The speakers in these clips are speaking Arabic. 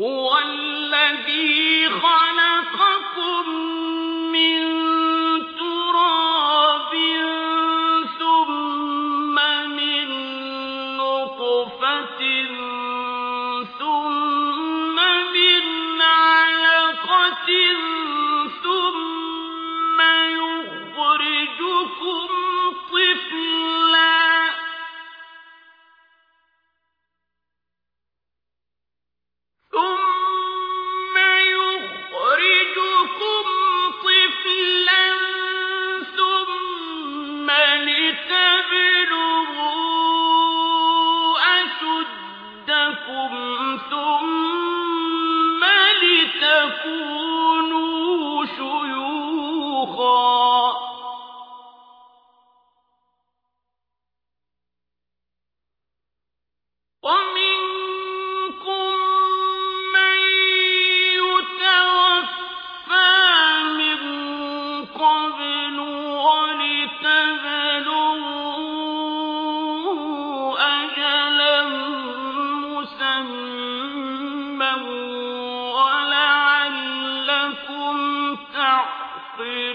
هو الذي خلقكم من تراب ثم من نطفة لكم ثم لتكونوا يعقلون.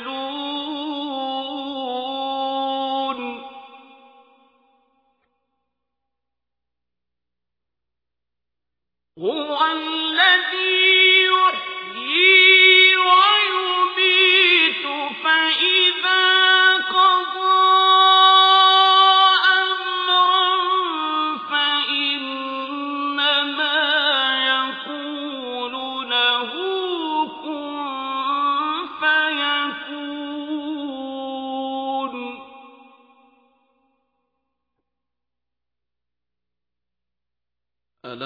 هو الذي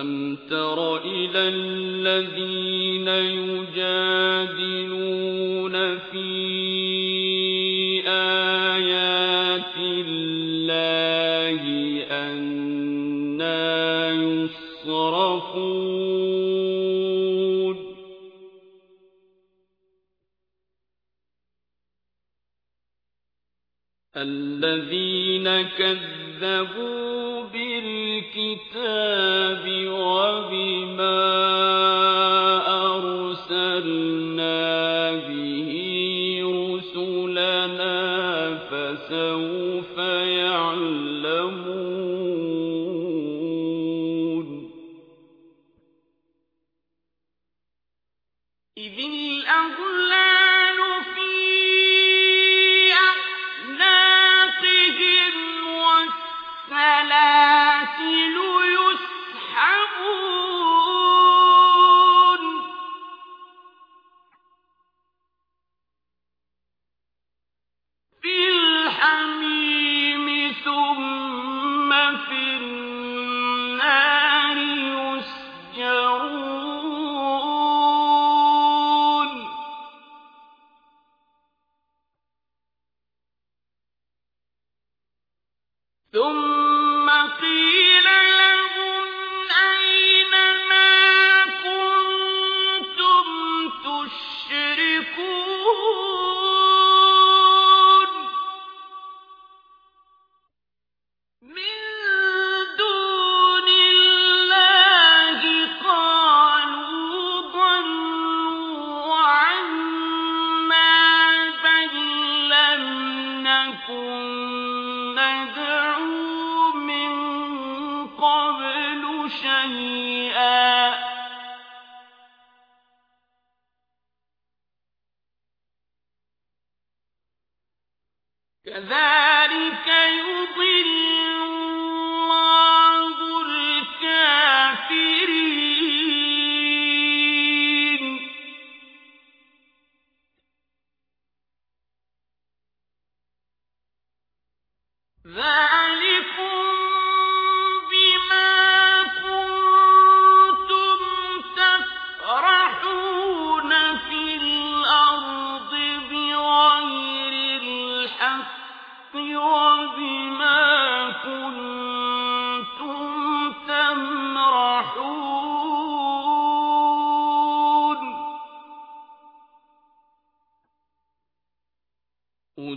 ألم تر إلى الذين يجادلون في آيات الله أنا يصرفون الذين كذبوا بالكتاب وبما كذلك يضل الله الكافرين. ذلك